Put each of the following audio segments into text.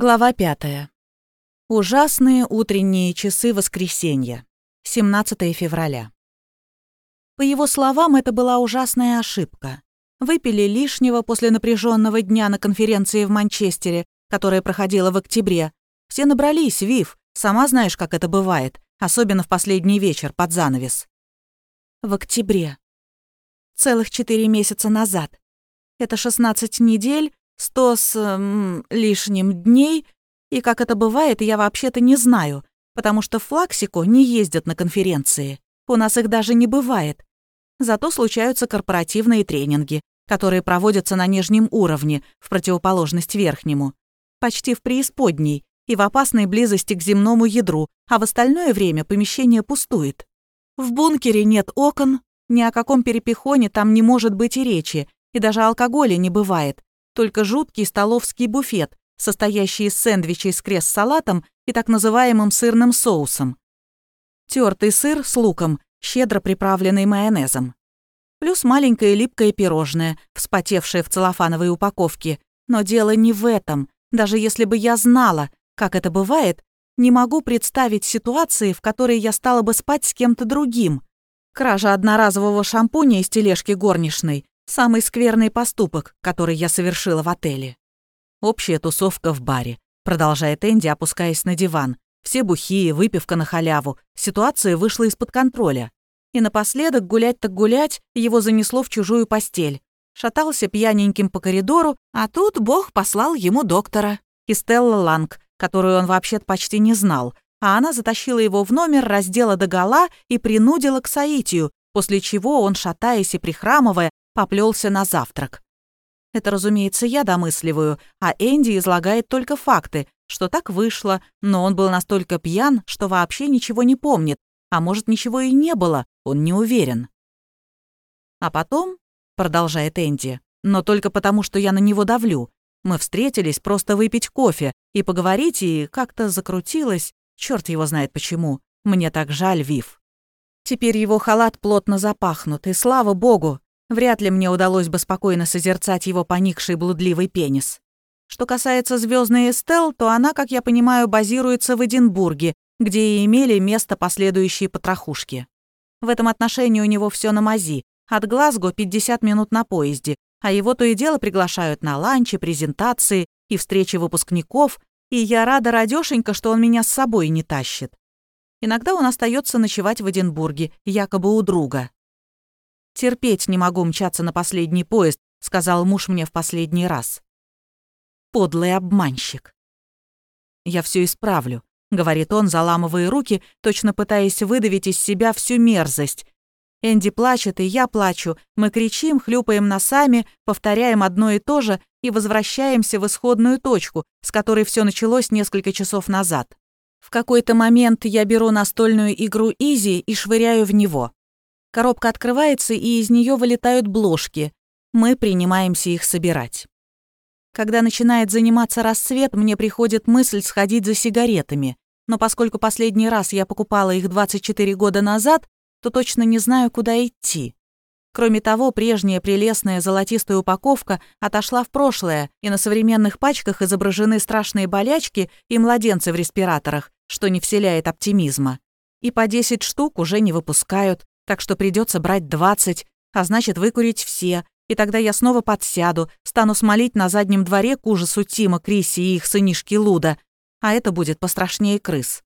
Глава пятая. Ужасные утренние часы воскресенья. 17 февраля. По его словам, это была ужасная ошибка. Выпили лишнего после напряженного дня на конференции в Манчестере, которая проходила в октябре. Все набрались, Вив, сама знаешь, как это бывает, особенно в последний вечер под занавес. В октябре. Целых четыре месяца назад. Это 16 недель, Сто с м, лишним дней, и как это бывает, я вообще-то не знаю, потому что в Флаксику не ездят на конференции. У нас их даже не бывает. Зато случаются корпоративные тренинги, которые проводятся на нижнем уровне, в противоположность верхнему. Почти в преисподней и в опасной близости к земному ядру, а в остальное время помещение пустует. В бункере нет окон, ни о каком перепихоне там не может быть и речи, и даже алкоголя не бывает, только жуткий столовский буфет, состоящий из сэндвичей с крест-салатом и так называемым сырным соусом. Тертый сыр с луком, щедро приправленный майонезом. Плюс маленькое липкое пирожное, вспотевшее в целлофановой упаковке. Но дело не в этом. Даже если бы я знала, как это бывает, не могу представить ситуации, в которой я стала бы спать с кем-то другим. Кража одноразового шампуня из тележки горничной Самый скверный поступок, который я совершила в отеле. Общая тусовка в баре. Продолжает Энди, опускаясь на диван. Все бухие, выпивка на халяву. Ситуация вышла из-под контроля. И напоследок гулять так гулять, его занесло в чужую постель. Шатался пьяненьким по коридору, а тут Бог послал ему доктора. И Ланг, которую он вообще-то почти не знал. А она затащила его в номер, раздела догола и принудила к соитию, после чего он, шатаясь и прихрамывая, поплелся на завтрак. Это, разумеется, я домысливаю, а Энди излагает только факты, что так вышло, но он был настолько пьян, что вообще ничего не помнит, а может, ничего и не было, он не уверен. А потом, продолжает Энди, но только потому, что я на него давлю, мы встретились просто выпить кофе и поговорить, и как-то закрутилось, черт его знает почему, мне так жаль, Вив. Теперь его халат плотно запахнут, и слава богу, Вряд ли мне удалось бы спокойно созерцать его поникший блудливый пенис. Что касается звездной Эстел, то она, как я понимаю, базируется в Эдинбурге, где и имели место последующие потрохушки. В этом отношении у него все на мази. От Глазго 50 минут на поезде, а его то и дело приглашают на ланчи, презентации и встречи выпускников, и я рада радёшенька, что он меня с собой не тащит. Иногда он остается ночевать в Эдинбурге, якобы у друга. «Терпеть не могу мчаться на последний поезд», — сказал муж мне в последний раз. Подлый обманщик. «Я все исправлю», — говорит он, заламывая руки, точно пытаясь выдавить из себя всю мерзость. Энди плачет, и я плачу. Мы кричим, хлюпаем носами, повторяем одно и то же и возвращаемся в исходную точку, с которой все началось несколько часов назад. В какой-то момент я беру настольную игру Изи и швыряю в него. Коробка открывается, и из нее вылетают бложки. Мы принимаемся их собирать. Когда начинает заниматься рассвет, мне приходит мысль сходить за сигаретами. Но поскольку последний раз я покупала их 24 года назад, то точно не знаю, куда идти. Кроме того, прежняя прелестная золотистая упаковка отошла в прошлое, и на современных пачках изображены страшные болячки и младенцы в респираторах, что не вселяет оптимизма. И по 10 штук уже не выпускают, так что придется брать 20, а значит выкурить все, и тогда я снова подсяду, стану смолить на заднем дворе к ужасу Тима, Криси и их сынишки Луда, а это будет пострашнее крыс.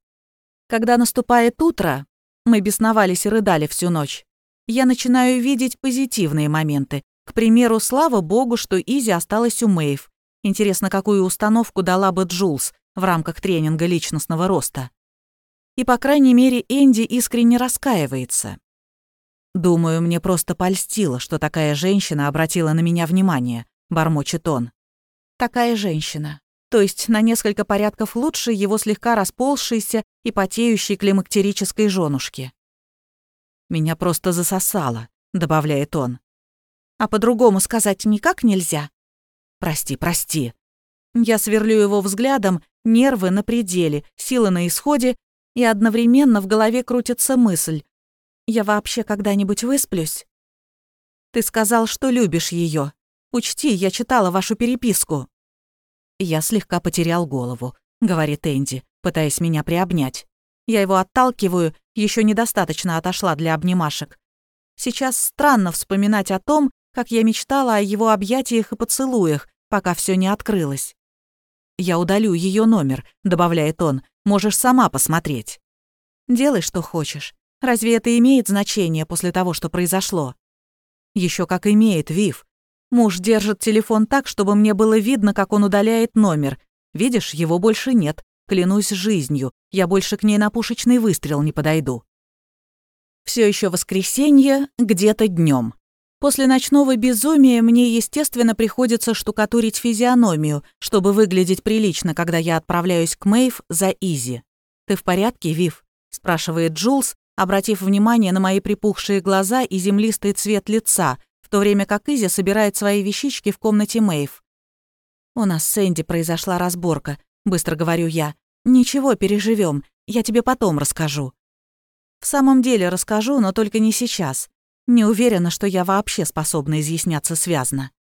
Когда наступает утро, мы бесновались и рыдали всю ночь, я начинаю видеть позитивные моменты. К примеру, слава богу, что Изи осталась у Мэйв. Интересно, какую установку дала бы Джулс в рамках тренинга личностного роста. И, по крайней мере, Энди искренне раскаивается. «Думаю, мне просто польстило, что такая женщина обратила на меня внимание», — бормочет он. «Такая женщина. То есть на несколько порядков лучше его слегка расползшейся и потеющей климактерической женушки». «Меня просто засосало», — добавляет он. «А по-другому сказать никак нельзя?» «Прости, прости». Я сверлю его взглядом, нервы на пределе, силы на исходе, и одновременно в голове крутится мысль, я вообще когда-нибудь высплюсь? Ты сказал, что любишь ее. Учти, я читала вашу переписку. Я слегка потерял голову, говорит Энди, пытаясь меня приобнять. Я его отталкиваю, еще недостаточно отошла для обнимашек. Сейчас странно вспоминать о том, как я мечтала о его объятиях и поцелуях, пока все не открылось. «Я удалю ее номер», — добавляет он, — «можешь сама посмотреть». «Делай, что хочешь. Разве это имеет значение после того, что произошло?» Еще как имеет, Вив. Муж держит телефон так, чтобы мне было видно, как он удаляет номер. Видишь, его больше нет. Клянусь жизнью, я больше к ней на пушечный выстрел не подойду. Все еще воскресенье, где-то днем. После ночного безумия мне, естественно, приходится штукатурить физиономию, чтобы выглядеть прилично, когда я отправляюсь к Мэйв за Изи. «Ты в порядке, Вив?» – спрашивает Джулс, обратив внимание на мои припухшие глаза и землистый цвет лица, в то время как Изи собирает свои вещички в комнате Мэйв. «У нас с Энди произошла разборка», — быстро говорю я. «Ничего, переживем. Я тебе потом расскажу». В самом деле расскажу, но только не сейчас. Не уверена, что я вообще способна изъясняться связно.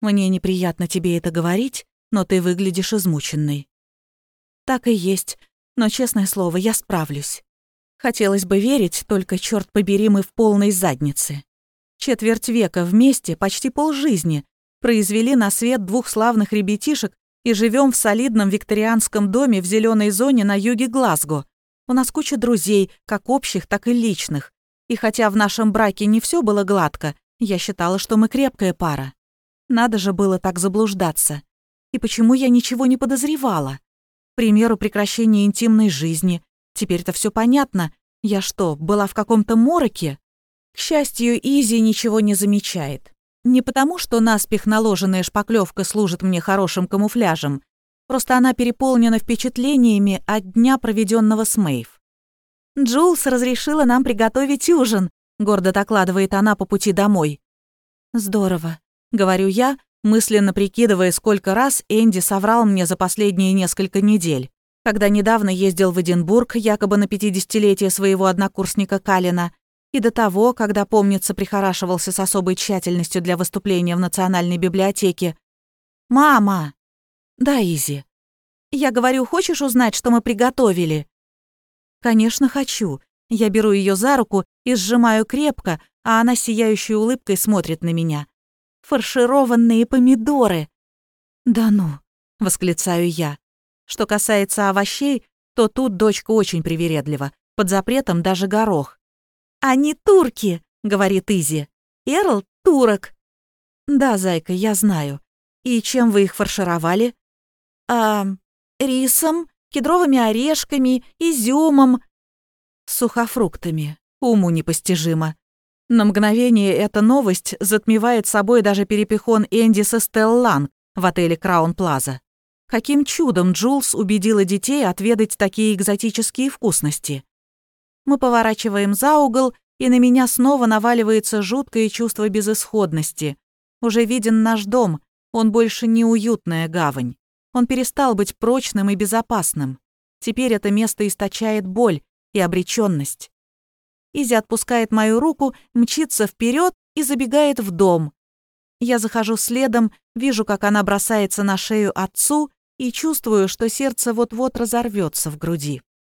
Мне неприятно тебе это говорить, но ты выглядишь измученной. Так и есть, но, честное слово, я справлюсь. Хотелось бы верить, только, черт побери, мы в полной заднице. Четверть века вместе, почти полжизни, произвели на свет двух славных ребятишек и живем в солидном викторианском доме в зеленой зоне на юге Глазго. У нас куча друзей, как общих, так и личных. И хотя в нашем браке не все было гладко, я считала, что мы крепкая пара. Надо же было так заблуждаться. И почему я ничего не подозревала? К примеру, прекращение интимной жизни. Теперь-то все понятно. Я что, была в каком-то мороке? К счастью, Изи ничего не замечает. Не потому, что наспех наложенная шпаклевка служит мне хорошим камуфляжем, просто она переполнена впечатлениями от дня, проведенного с Мэйв. «Джулс разрешила нам приготовить ужин», — гордо докладывает она по пути домой. «Здорово», — говорю я, мысленно прикидывая, сколько раз Энди соврал мне за последние несколько недель. Когда недавно ездил в Эдинбург, якобы на 50-летие своего однокурсника Калина, и до того, когда, помнится, прихорашивался с особой тщательностью для выступления в Национальной библиотеке. «Мама!» «Да, Изи. Я говорю, хочешь узнать, что мы приготовили?» «Конечно, хочу». Я беру ее за руку и сжимаю крепко, а она сияющей улыбкой смотрит на меня. «Фаршированные помидоры!» «Да ну!» — восклицаю я. Что касается овощей, то тут дочка очень привередлива. Под запретом даже горох. «Они турки», — говорит Изи. «Эрл — турок». «Да, зайка, я знаю. И чем вы их фаршировали?» «А, рисом, кедровыми орешками, изюмом, сухофруктами. Уму непостижимо». На мгновение эта новость затмевает собой даже перепихон Энди со Стеллан в отеле Краун Плаза. Каким чудом Джулс убедила детей отведать такие экзотические вкусности? Мы поворачиваем за угол, и на меня снова наваливается жуткое чувство безысходности. Уже виден наш дом, он больше не уютная гавань. Он перестал быть прочным и безопасным. Теперь это место источает боль и обреченность. Изи отпускает мою руку, мчится вперед и забегает в дом. Я захожу следом, вижу, как она бросается на шею отцу и чувствую, что сердце вот-вот разорвется в груди.